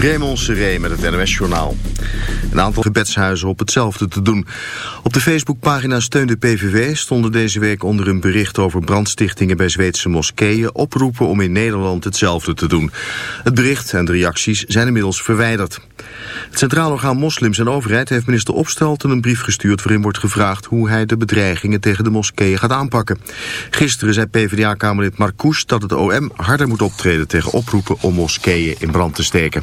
Raymond Seré met het NOS-journaal. Een aantal gebedshuizen op hetzelfde te doen. Op de Facebookpagina Steun de PVV stonden deze week onder een bericht over brandstichtingen bij Zweedse moskeeën oproepen om in Nederland hetzelfde te doen. Het bericht en de reacties zijn inmiddels verwijderd. Het Centraal Orgaan Moslims en Overheid heeft minister Opstelten een brief gestuurd waarin wordt gevraagd hoe hij de bedreigingen tegen de moskeeën gaat aanpakken. Gisteren zei PvdA-kamerlid Marcouch dat het OM harder moet optreden tegen oproepen om moskeeën in brand te steken.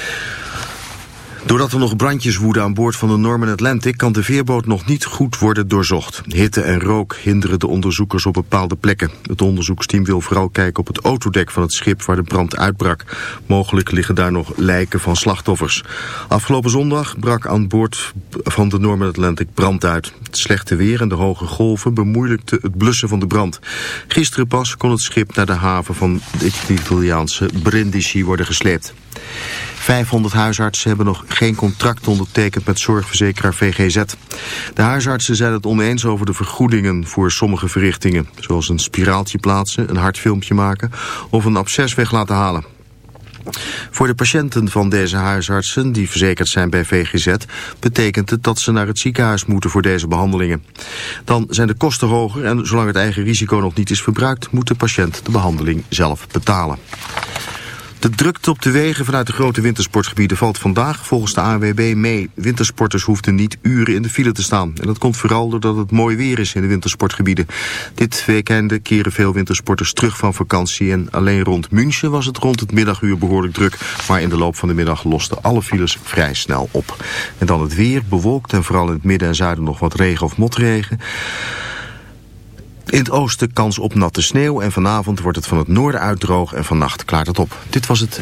Doordat er nog brandjes woeden aan boord van de Norman Atlantic... kan de veerboot nog niet goed worden doorzocht. Hitte en rook hinderen de onderzoekers op bepaalde plekken. Het onderzoeksteam wil vooral kijken op het autodek van het schip... waar de brand uitbrak. Mogelijk liggen daar nog lijken van slachtoffers. Afgelopen zondag brak aan boord van de Norman Atlantic brand uit. Het slechte weer en de hoge golven bemoeilijkten het blussen van de brand. Gisteren pas kon het schip naar de haven van het Italiaanse Brindisi worden gesleept. 500 huisartsen hebben nog geen contract ondertekend met zorgverzekeraar VGZ. De huisartsen zijn het oneens over de vergoedingen voor sommige verrichtingen. Zoals een spiraaltje plaatsen, een hartfilmpje maken of een absces weg laten halen. Voor de patiënten van deze huisartsen, die verzekerd zijn bij VGZ, betekent het dat ze naar het ziekenhuis moeten voor deze behandelingen. Dan zijn de kosten hoger en zolang het eigen risico nog niet is verbruikt, moet de patiënt de behandeling zelf betalen. De drukte op de wegen vanuit de grote wintersportgebieden valt vandaag volgens de ANWB mee. Wintersporters hoefden niet uren in de file te staan. En dat komt vooral doordat het mooi weer is in de wintersportgebieden. Dit weekende keren veel wintersporters terug van vakantie. En alleen rond München was het rond het middaguur behoorlijk druk. Maar in de loop van de middag losten alle files vrij snel op. En dan het weer, bewolkt en vooral in het midden en zuiden nog wat regen of motregen. In het oosten kans op natte sneeuw en vanavond wordt het van het noorden uit droog en vannacht klaart het op. Dit was het.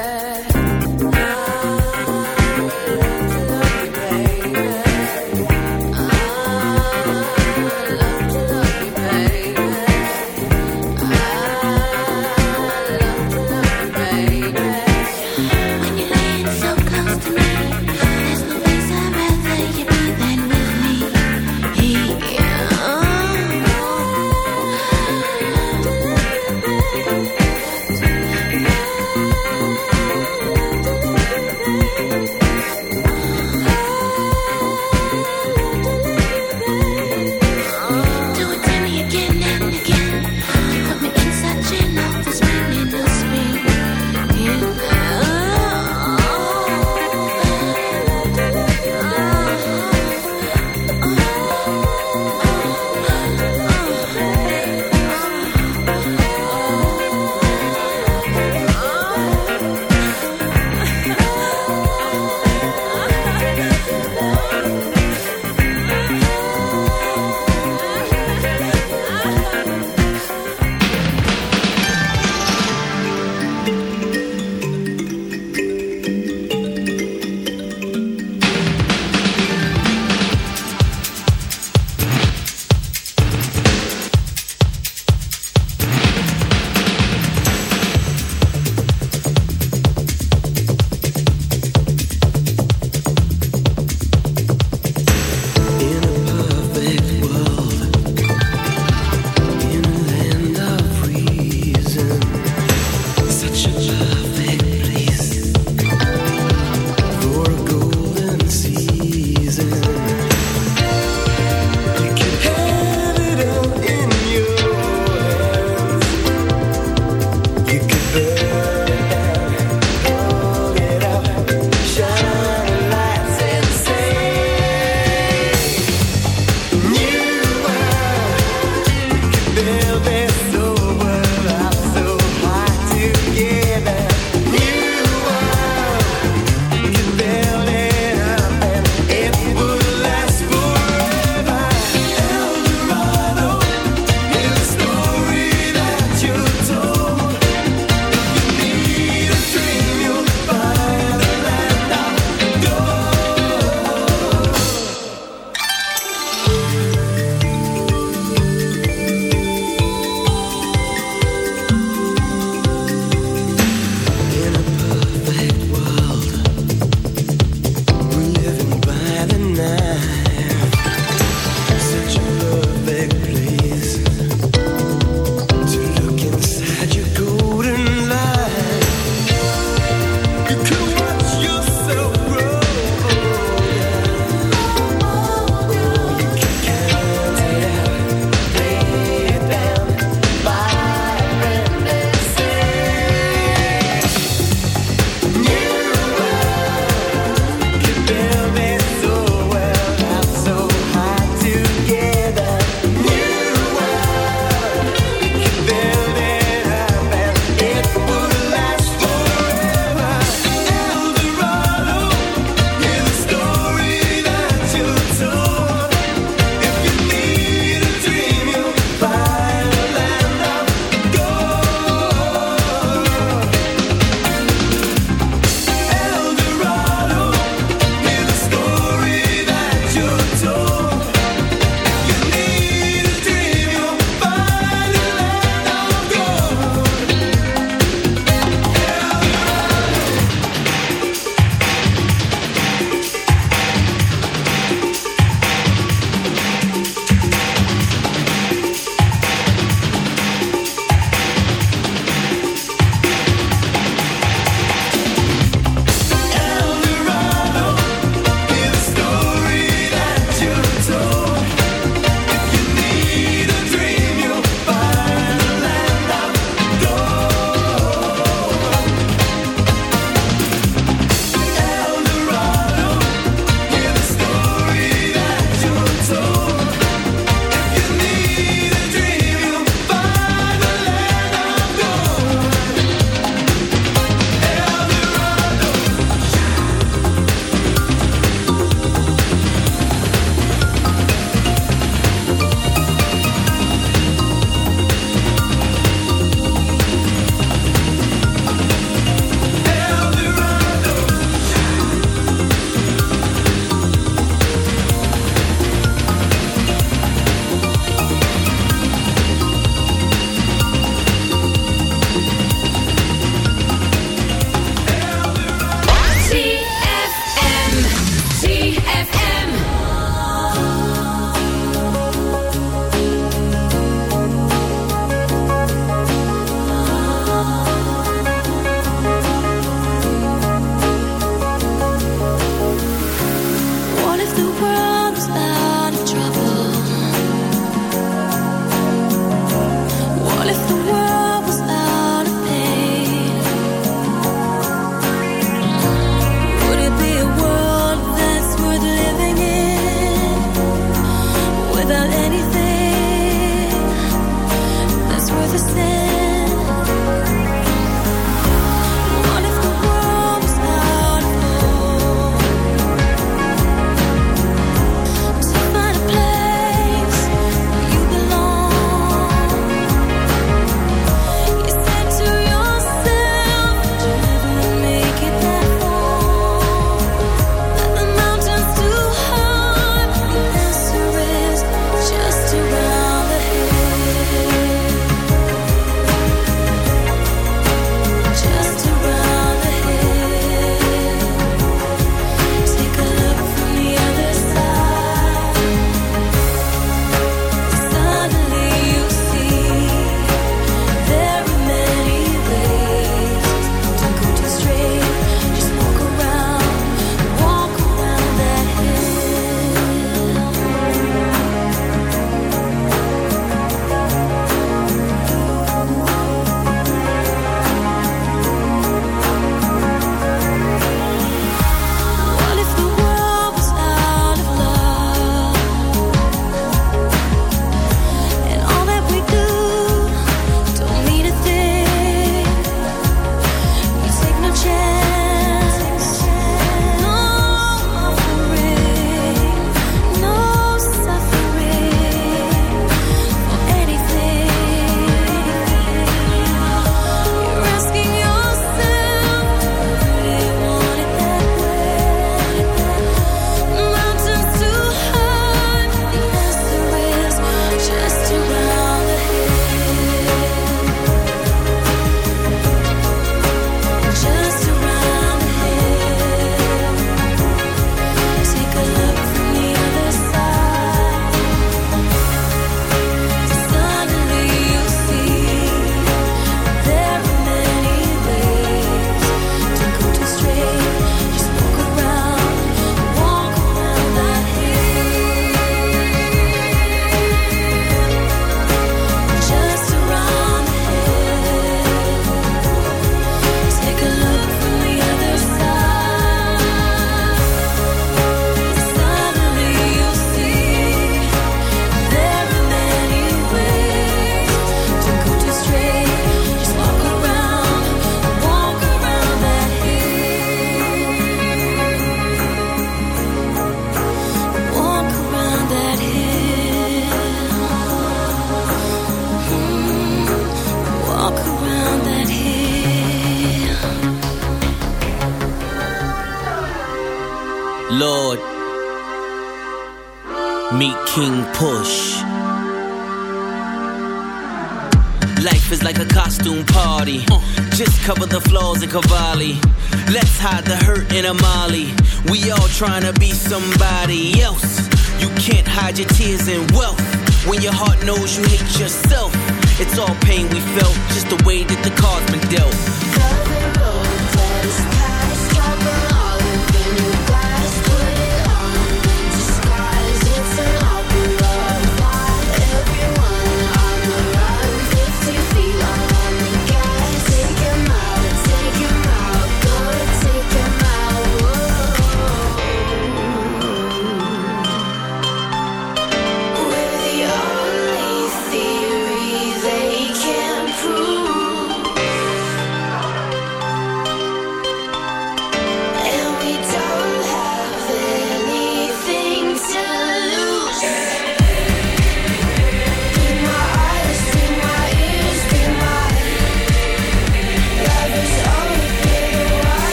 Trying to be somebody else. You can't hide your tears and wealth. When your heart knows you hate yourself. It's all pain we felt, just the way that the cards been dealt.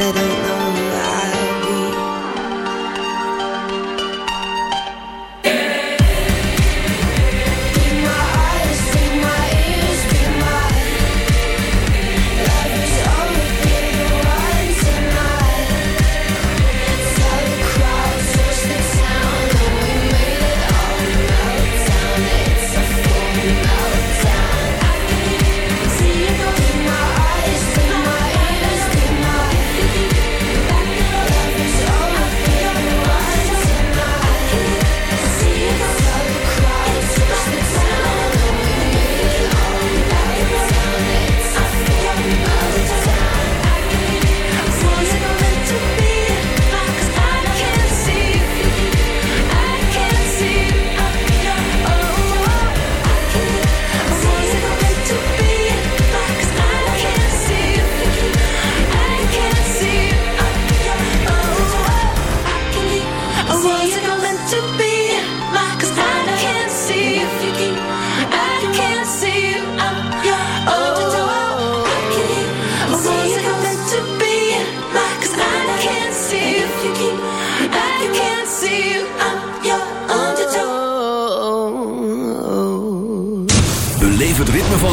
But I don't know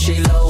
she low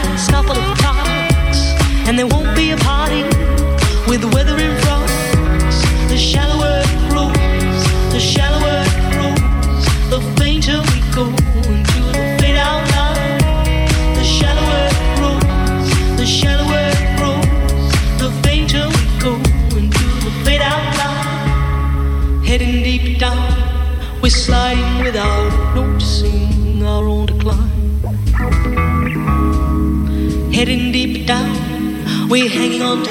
next couple of talks, and there won't be a party with the weather in front. The shallower it grows, the shallower it grows, the fainter we go into the fade out line. The shallower it grows, the shallower it grows, the fainter we go into the fade out line. Heading deep down, we're sliding hanging on to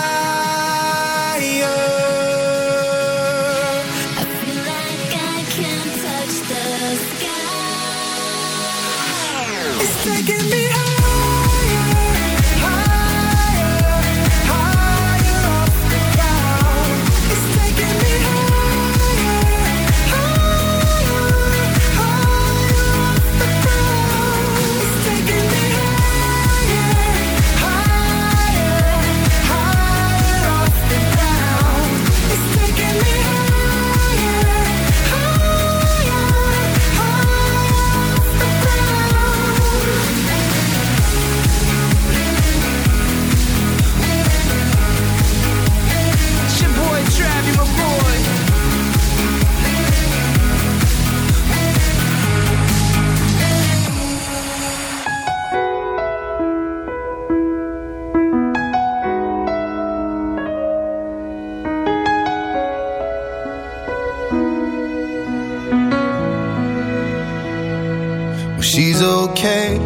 When she's okay,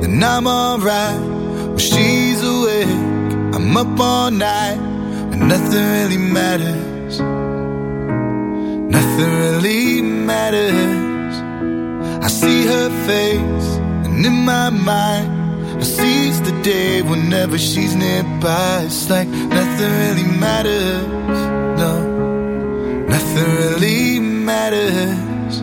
then I'm alright. When she's awake, I'm up all night. And nothing really matters. Nothing really matters. I see her face, and in my mind, I seize the day whenever she's nearby. It's like nothing really matters. No, nothing really matters.